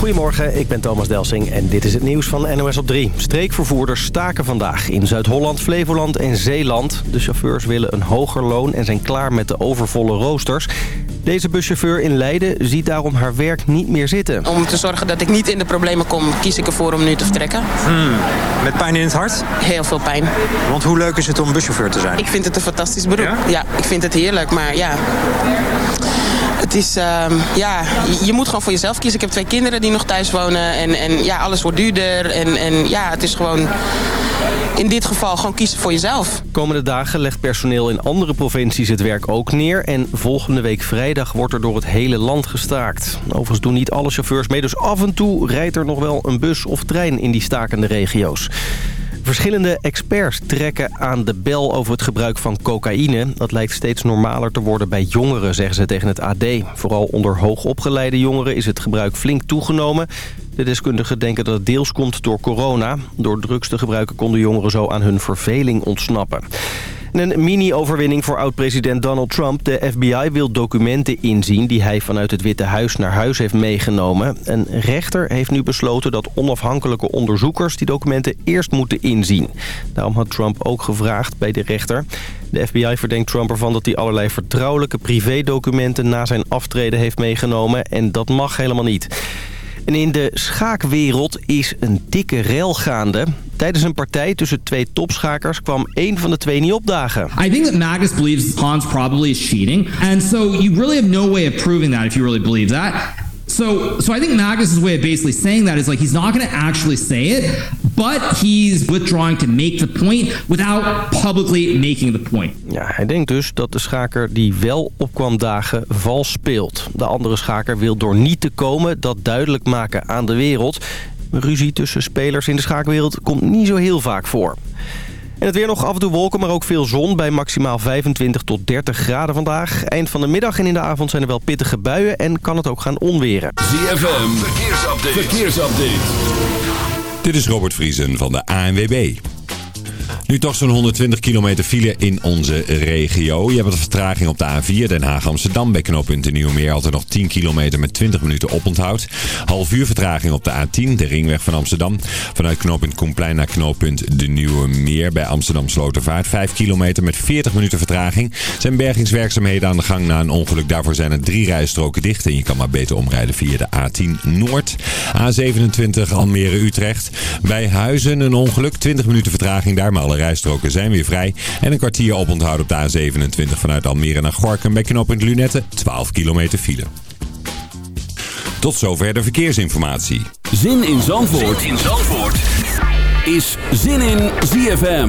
Goedemorgen, ik ben Thomas Delsing en dit is het nieuws van NOS op 3. Streekvervoerders staken vandaag in Zuid-Holland, Flevoland en Zeeland. De chauffeurs willen een hoger loon en zijn klaar met de overvolle roosters. Deze buschauffeur in Leiden ziet daarom haar werk niet meer zitten. Om te zorgen dat ik niet in de problemen kom, kies ik ervoor om nu te vertrekken. Hmm, met pijn in het hart? Heel veel pijn. Want hoe leuk is het om buschauffeur te zijn? Ik vind het een fantastisch beroep. Ja, ja ik vind het heerlijk, maar ja... Het is, uh, ja, je moet gewoon voor jezelf kiezen. Ik heb twee kinderen die nog thuis wonen. En, en ja, alles wordt duurder. En, en ja, het is gewoon in dit geval gewoon kiezen voor jezelf. Komende dagen legt personeel in andere provincies het werk ook neer. En volgende week vrijdag wordt er door het hele land gestaakt. Overigens doen niet alle chauffeurs mee. Dus af en toe rijdt er nog wel een bus of trein in die stakende regio's. Verschillende experts trekken aan de bel over het gebruik van cocaïne. Dat lijkt steeds normaler te worden bij jongeren, zeggen ze tegen het AD. Vooral onder hoogopgeleide jongeren is het gebruik flink toegenomen. De deskundigen denken dat het deels komt door corona. Door drugs te gebruiken konden jongeren zo aan hun verveling ontsnappen. Een mini-overwinning voor oud-president Donald Trump. De FBI wil documenten inzien die hij vanuit het Witte Huis naar huis heeft meegenomen. Een rechter heeft nu besloten dat onafhankelijke onderzoekers die documenten eerst moeten inzien. Daarom had Trump ook gevraagd bij de rechter. De FBI verdenkt Trump ervan dat hij allerlei vertrouwelijke privédocumenten na zijn aftreden heeft meegenomen. En dat mag helemaal niet. En in de schaakwereld is een dikke rel gaande. Tijdens een partij tussen twee topschakers kwam één van de twee niet opdagen. I think that Magus believes Hans probably is cheating. And so you really have no way of proving that if you really believe that. So, so I think Magus' way of basically saying that is like he's not going to actually say it, but he's withdrawing to make the point without publicly making the point. Ja, hij denkt dus dat de schaker die wel opkwam dagen vals speelt. De andere schaker wil door niet te komen dat duidelijk maken aan de wereld. Ruzie tussen spelers in de schaakwereld komt niet zo heel vaak voor. En het weer nog af en toe wolken, maar ook veel zon bij maximaal 25 tot 30 graden vandaag. Eind van de middag en in de avond zijn er wel pittige buien en kan het ook gaan onweren. ZFM, verkeersupdate. verkeersupdate. Dit is Robert Vriesen van de ANWB. Nu toch zo'n 120 kilometer file in onze regio. Je hebt een vertraging op de A4 Den Haag-Amsterdam bij knooppunt de Nieuwmeer. Altijd nog 10 kilometer met 20 minuten oponthoud. Half uur vertraging op de A10, de ringweg van Amsterdam. Vanuit knooppunt Koenplein naar knooppunt de Nieuwe Meer bij Amsterdam Slotervaart. 5 kilometer met 40 minuten vertraging. Zijn bergingswerkzaamheden aan de gang na een ongeluk. Daarvoor zijn er drie rijstroken dicht en je kan maar beter omrijden via de A10 Noord. A27 Almere-Utrecht. Bij Huizen een ongeluk, 20 minuten vertraging daar, maar alle rijstroken zijn weer vrij. En een kwartier oponthoud op de A27 vanuit Almere naar Gorkum bij knooppunt Lunette. 12 kilometer file. Tot zover de verkeersinformatie. Zin in Zandvoort, zin in Zandvoort. is Zin in ZFM.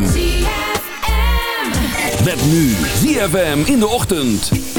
Met nu ZFM in de ochtend.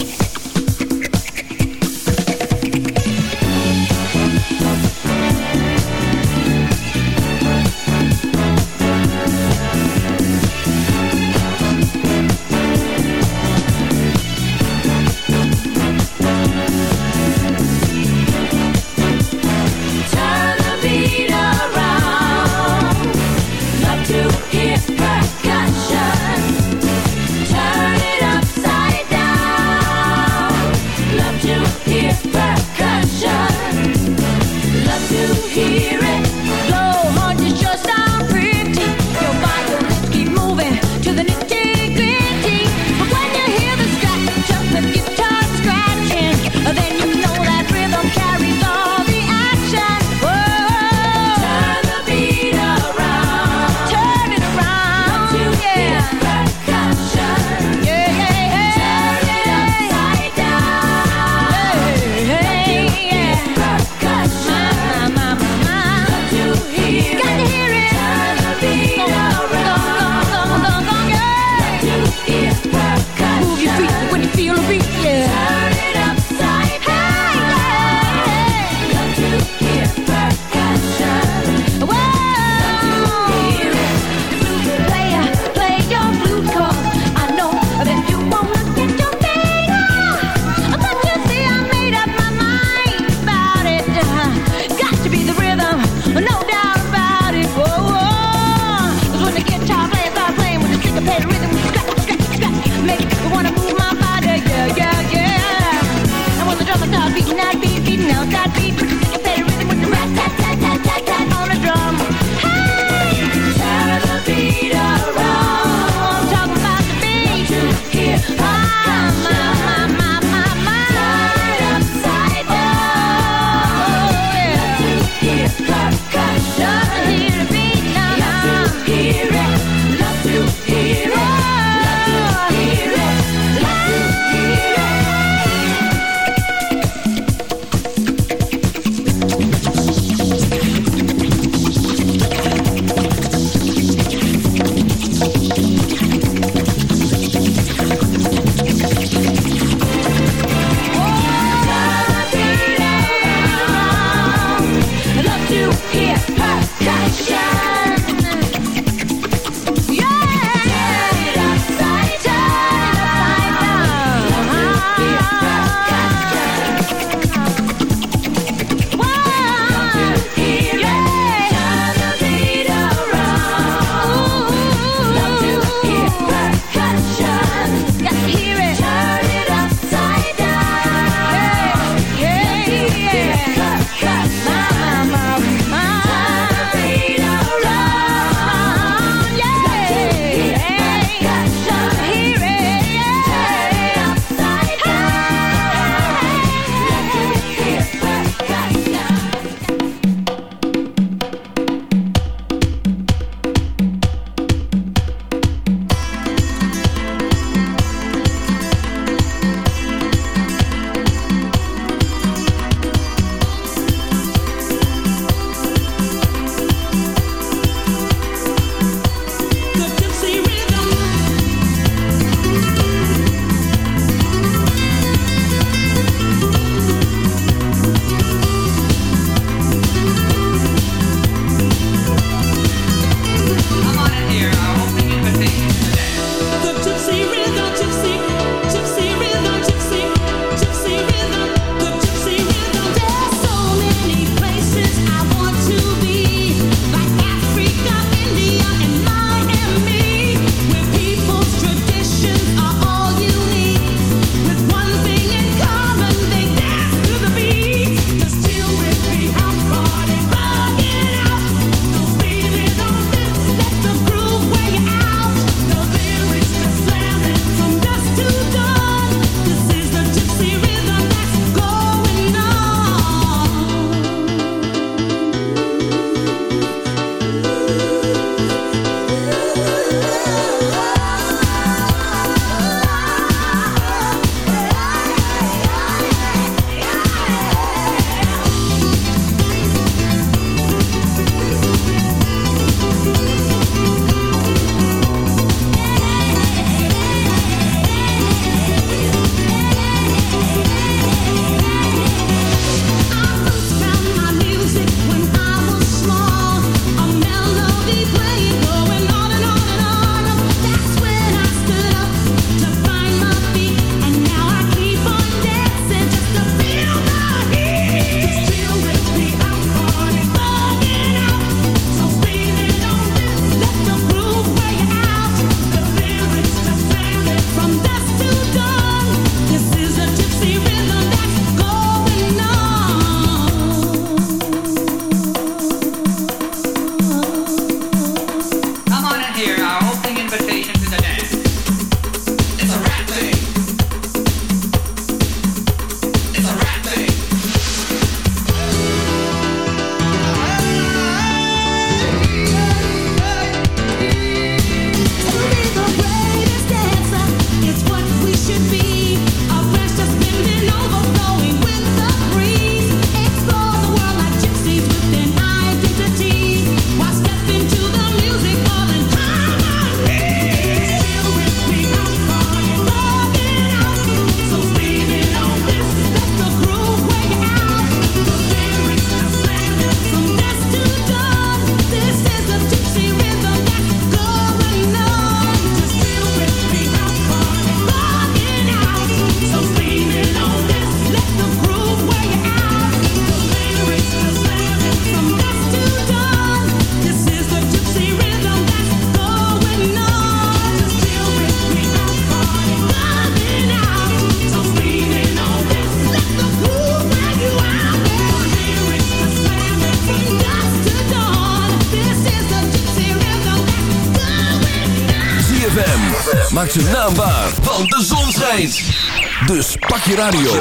Dus pak je radio,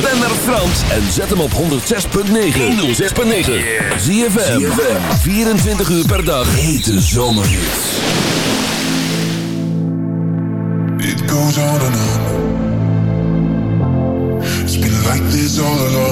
ren naar Frans en zet hem op 106.9. 106.9. Zie je 24 uur per dag. Hete zomerhits. It goes on and on. It's been like this all along.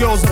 girls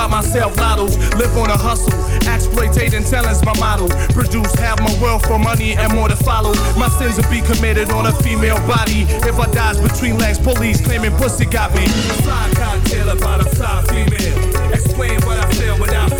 by myself, lottos. Live on a hustle, exploitating talent's my model. Produce half my wealth for money and more to follow. My sins will be committed on a female body. If I dies between legs, police claiming pussy got me. Side cocktail about a side female. Explain what I feel without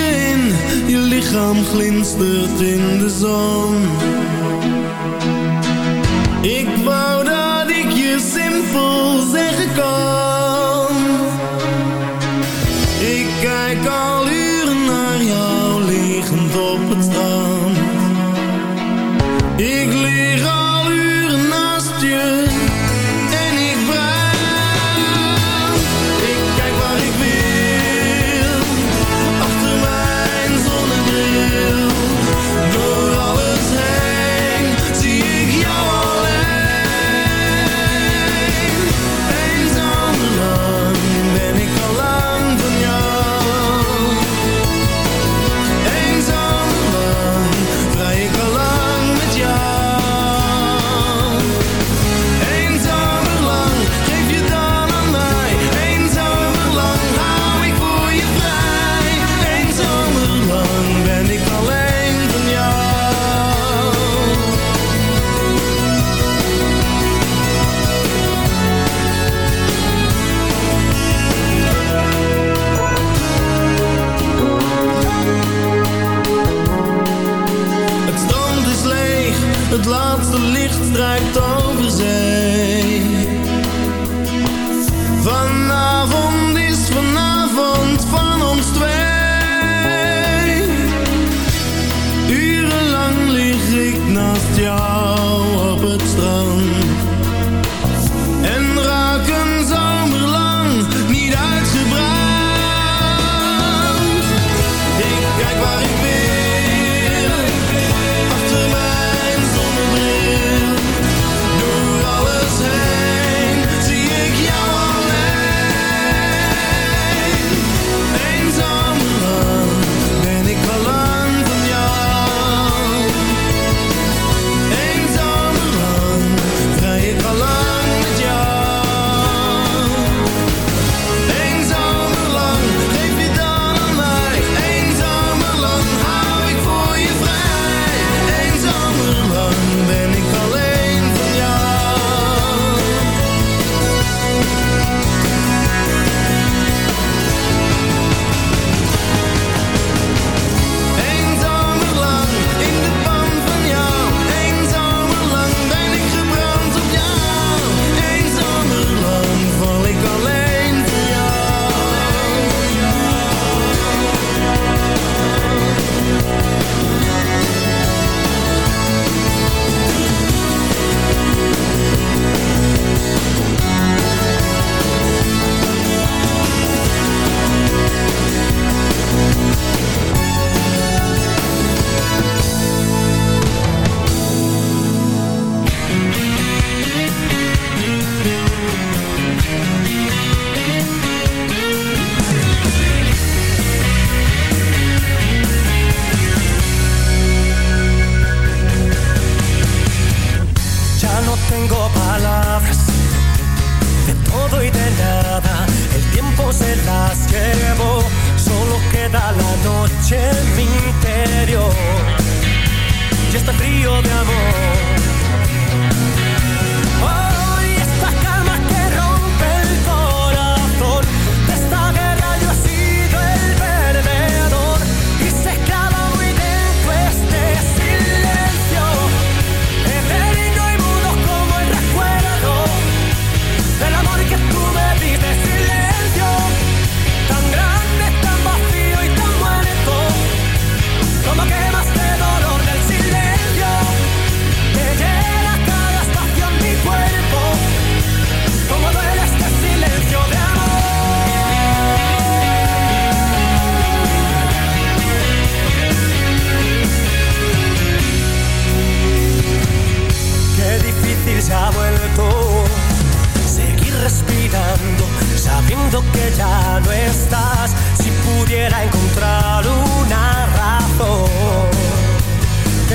je in, je lichaam glinstert in de zon.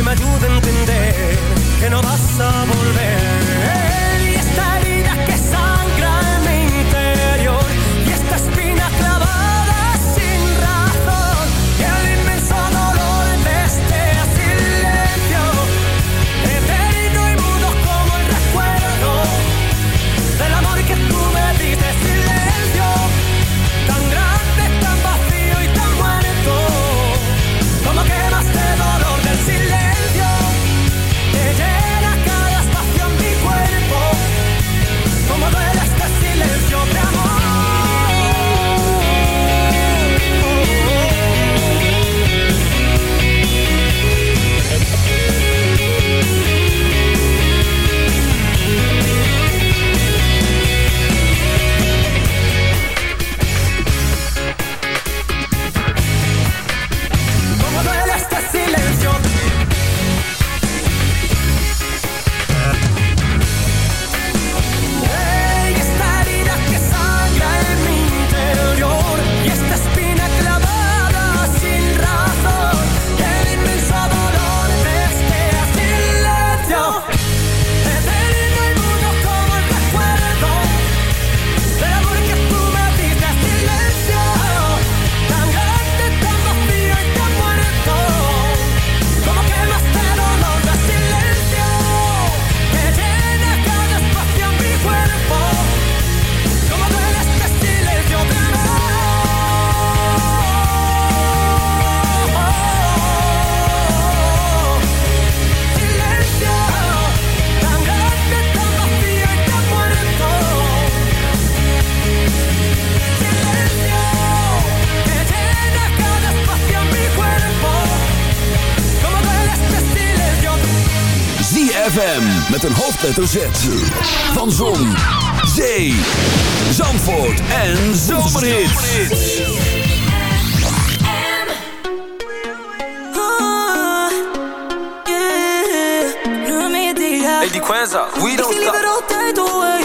Me ayuda a entender que no vas a volver. ZFM met een hoofdletter Z. Van Zon, Zee, Zandvoort en Zomerhits. Lady Quenza, we don't stop.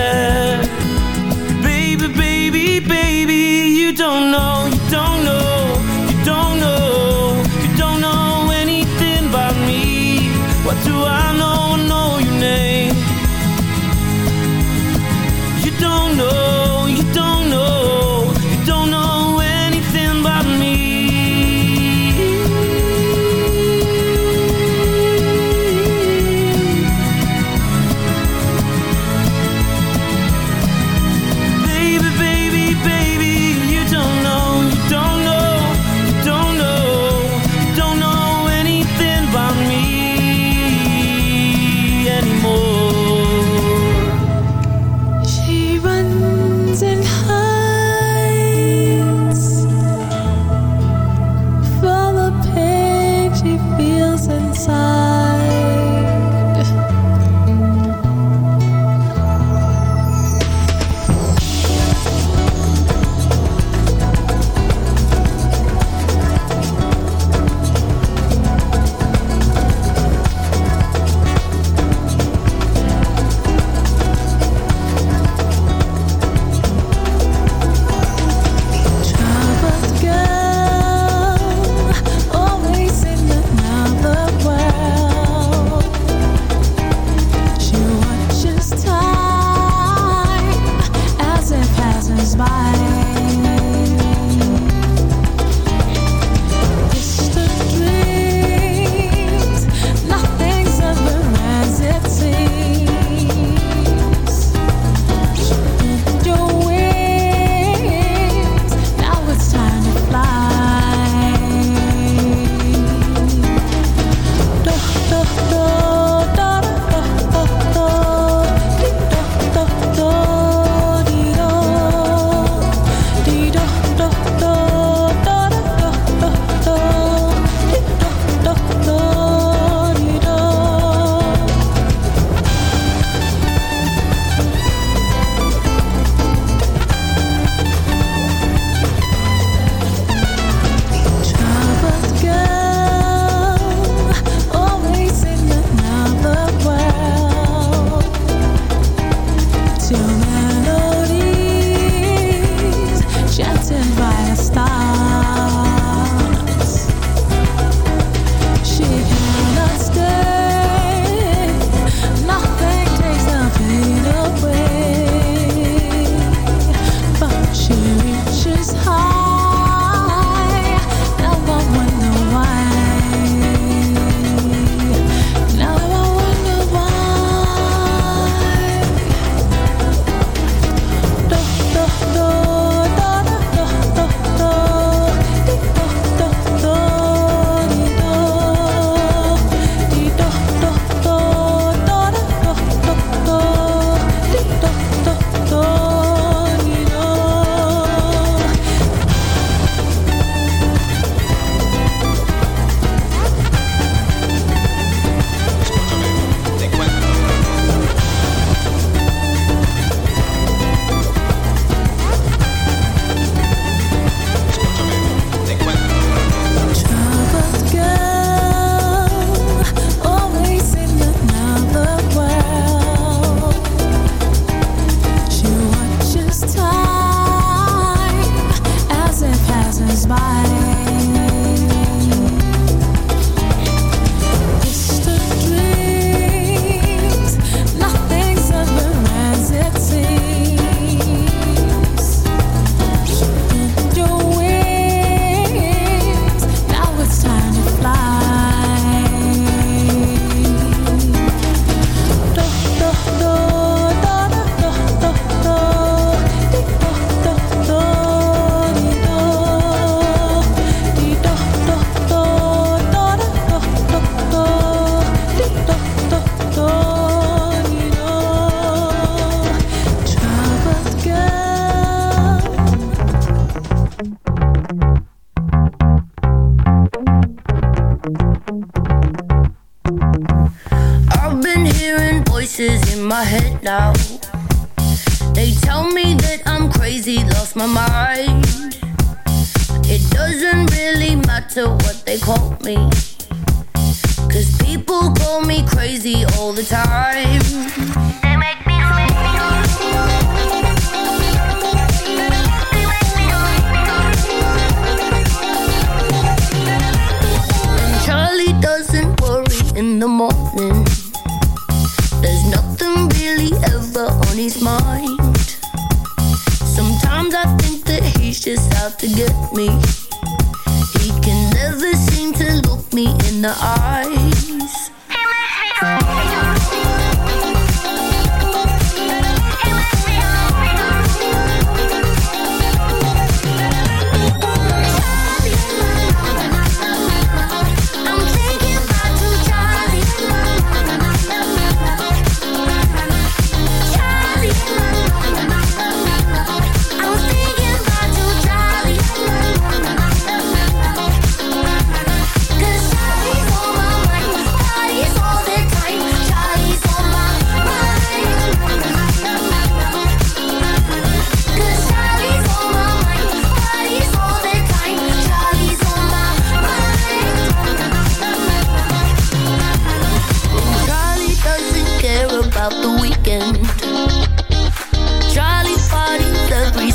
know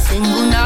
single night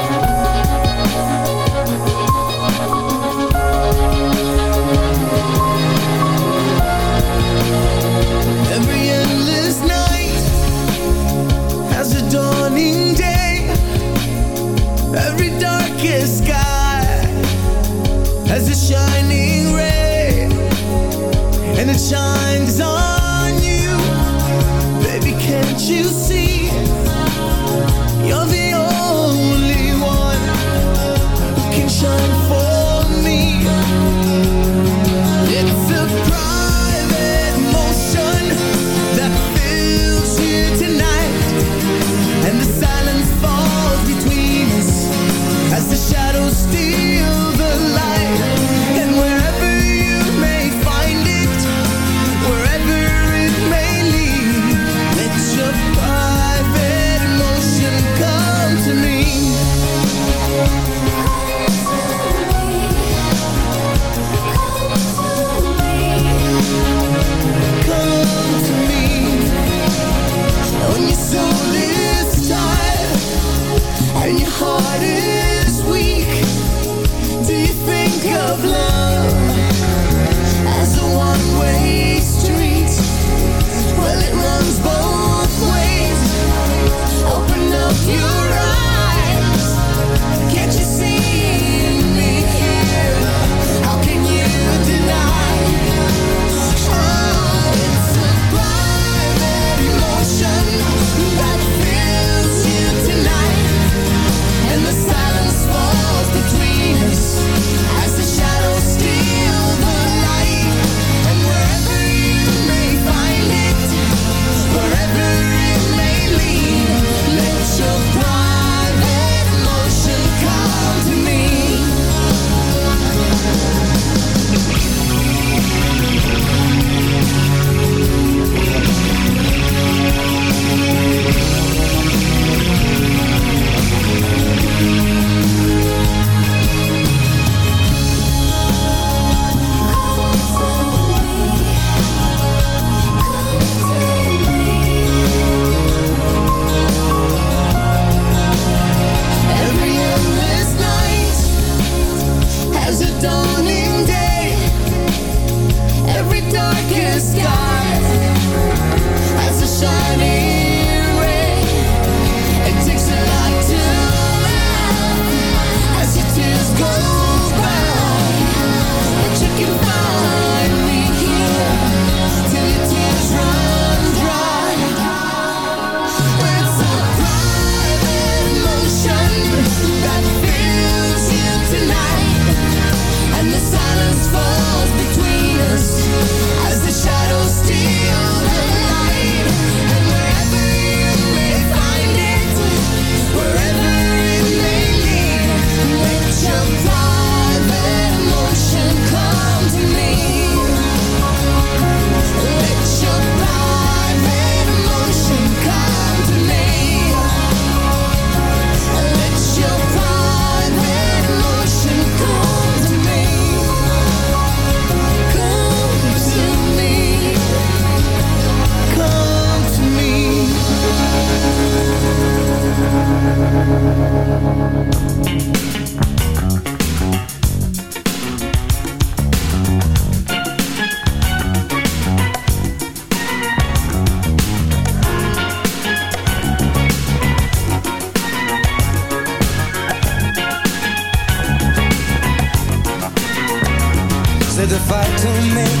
And it shines on you. Baby, can't you see? Darkest sky. Has a shining to me